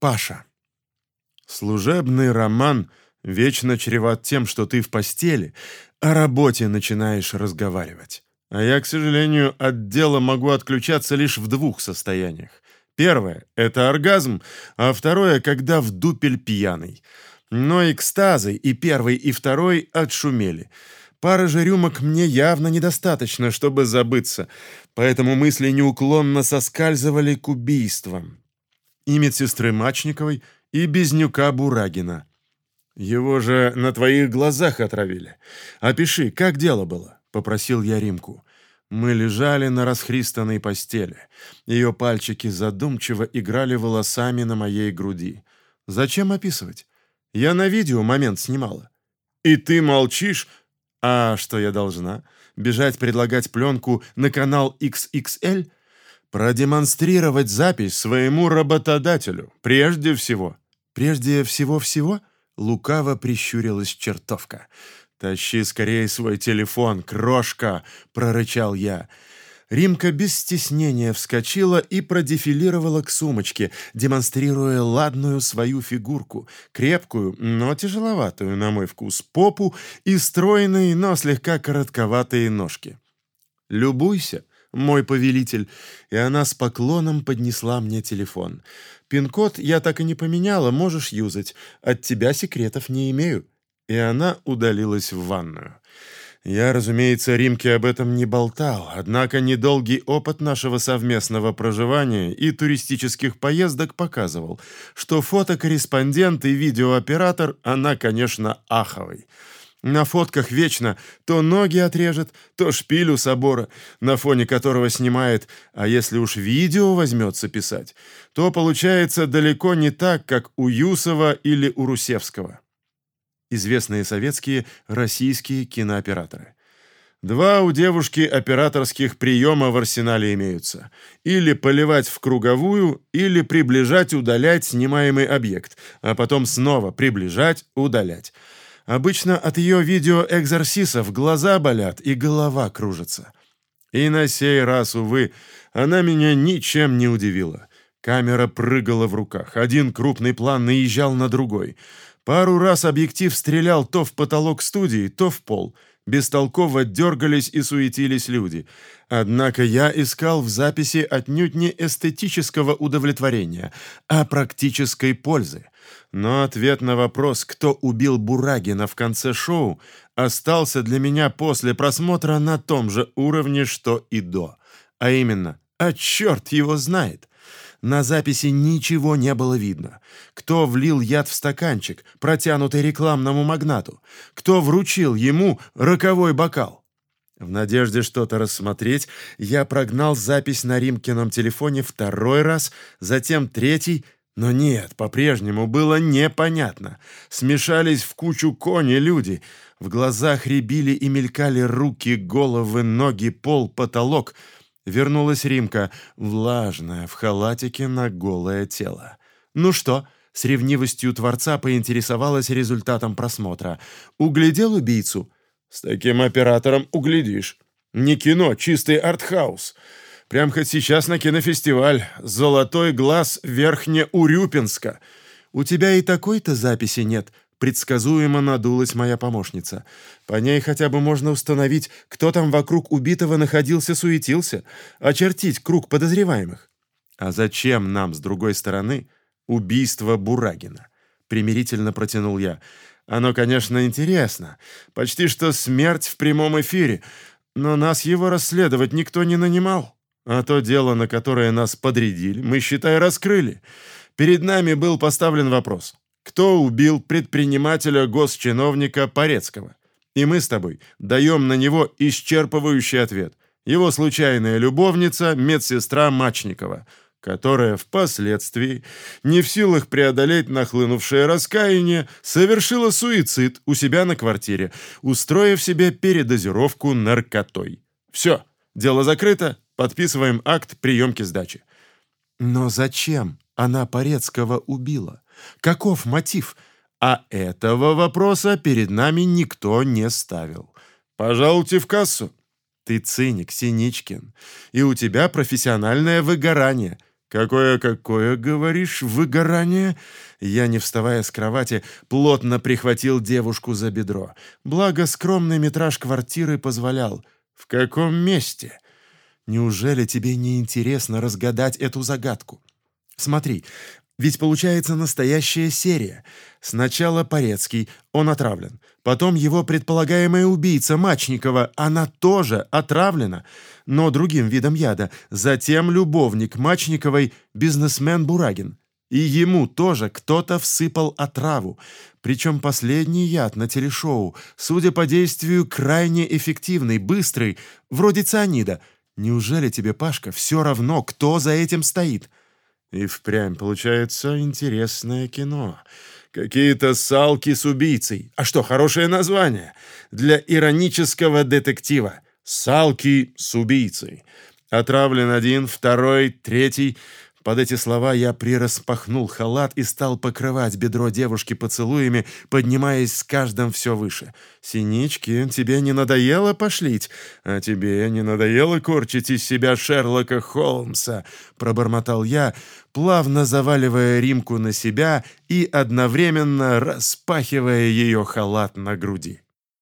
Паша. Служебный роман вечно чреват тем, что ты в постели, о работе начинаешь разговаривать. А я, к сожалению, от дела могу отключаться лишь в двух состояниях. Первое — это оргазм, а второе — когда в дупель пьяный. Но экстазы и первый, и второй отшумели. Пары же рюмок мне явно недостаточно, чтобы забыться, поэтому мысли неуклонно соскальзывали к убийствам. И медсестры Мачниковой, и Безнюка Бурагина. Его же на твоих глазах отравили. Опиши, как дело было, попросил я Римку. Мы лежали на расхристанной постели. Ее пальчики задумчиво играли волосами на моей груди. Зачем описывать? Я на видео момент снимала. И ты молчишь? А что я должна? Бежать предлагать пленку на канал XXL? Продемонстрировать запись своему работодателю, прежде всего. Прежде всего-всего? Лукаво прищурилась чертовка. «Тащи скорее свой телефон, крошка!» — прорычал я. Римка без стеснения вскочила и продефилировала к сумочке, демонстрируя ладную свою фигурку, крепкую, но тяжеловатую, на мой вкус, попу и стройные, но слегка коротковатые ножки. «Любуйся!» Мой повелитель, и она с поклоном поднесла мне телефон. Пин-код я так и не поменяла, можешь юзать. От тебя секретов не имею. И она удалилась в ванную. Я, разумеется, Римке об этом не болтал, однако недолгий опыт нашего совместного проживания и туристических поездок показывал, что фотокорреспондент и видеооператор она, конечно, аховый. На фотках вечно то ноги отрежет, то шпиль у собора, на фоне которого снимает, а если уж видео возьмется писать, то получается далеко не так, как у Юсова или у Русевского. Известные советские, российские кинооператоры. Два у девушки операторских приема в арсенале имеются. Или поливать в круговую, или приближать, удалять снимаемый объект, а потом снова приближать, удалять. Обычно от ее видеоэкзорсисов глаза болят и голова кружится. И на сей раз, увы, она меня ничем не удивила. Камера прыгала в руках. Один крупный план наезжал на другой. Пару раз объектив стрелял то в потолок студии, то в пол. Бестолково дергались и суетились люди. Однако я искал в записи отнюдь не эстетического удовлетворения, а практической пользы. Но ответ на вопрос, кто убил Бурагина в конце шоу, остался для меня после просмотра на том же уровне, что и до. А именно, а черт его знает. На записи ничего не было видно. Кто влил яд в стаканчик, протянутый рекламному магнату? Кто вручил ему роковой бокал? В надежде что-то рассмотреть, я прогнал запись на Римкином телефоне второй раз, затем третий — но нет, по-прежнему было непонятно. Смешались в кучу кони люди. В глазах рябили и мелькали руки, головы, ноги, пол, потолок. Вернулась Римка, влажная, в халатике на голое тело. «Ну что?» — с ревнивостью Творца поинтересовалась результатом просмотра. «Углядел убийцу?» «С таким оператором углядишь. Не кино, чистый артхаус». Прям хоть сейчас на кинофестиваль. Золотой глаз Верхнеурюпинска. У тебя и такой-то записи нет, предсказуемо надулась моя помощница. По ней хотя бы можно установить, кто там вокруг убитого находился, суетился, очертить круг подозреваемых. А зачем нам с другой стороны убийство Бурагина? примирительно протянул я. Оно, конечно, интересно. Почти что смерть в прямом эфире, но нас его расследовать никто не нанимал. А то дело, на которое нас подрядили, мы, считай, раскрыли. Перед нами был поставлен вопрос. Кто убил предпринимателя-госчиновника Порецкого? И мы с тобой даем на него исчерпывающий ответ. Его случайная любовница, медсестра Мачникова, которая впоследствии, не в силах преодолеть нахлынувшее раскаяние, совершила суицид у себя на квартире, устроив себе передозировку наркотой. Все, дело закрыто, Подписываем акт приемки сдачи. Но зачем она Порецкого убила? Каков мотив? А этого вопроса перед нами никто не ставил. Пожалуйте в кассу. Ты циник, Синичкин, и у тебя профессиональное выгорание. «Какое-какое, говоришь, выгорание?» Я, не вставая с кровати, плотно прихватил девушку за бедро. Благо, скромный метраж квартиры позволял. «В каком месте?» «Неужели тебе не интересно разгадать эту загадку?» «Смотри, ведь получается настоящая серия. Сначала Порецкий, он отравлен. Потом его предполагаемая убийца Мачникова, она тоже отравлена, но другим видом яда. Затем любовник Мачниковой, бизнесмен Бурагин. И ему тоже кто-то всыпал отраву. Причем последний яд на телешоу, судя по действию, крайне эффективный, быстрый, вроде цианида. Неужели тебе, Пашка, все равно, кто за этим стоит?» И впрямь получается интересное кино. Какие-то салки с убийцей. А что, хорошее название? Для иронического детектива. Салки с убийцей. Отравлен один, второй, третий. Под эти слова я прираспахнул халат и стал покрывать бедро девушки поцелуями, поднимаясь с каждым все выше. «Синички, тебе не надоело пошлить? А тебе не надоело корчить из себя Шерлока Холмса?» — пробормотал я, плавно заваливая Римку на себя и одновременно распахивая ее халат на груди.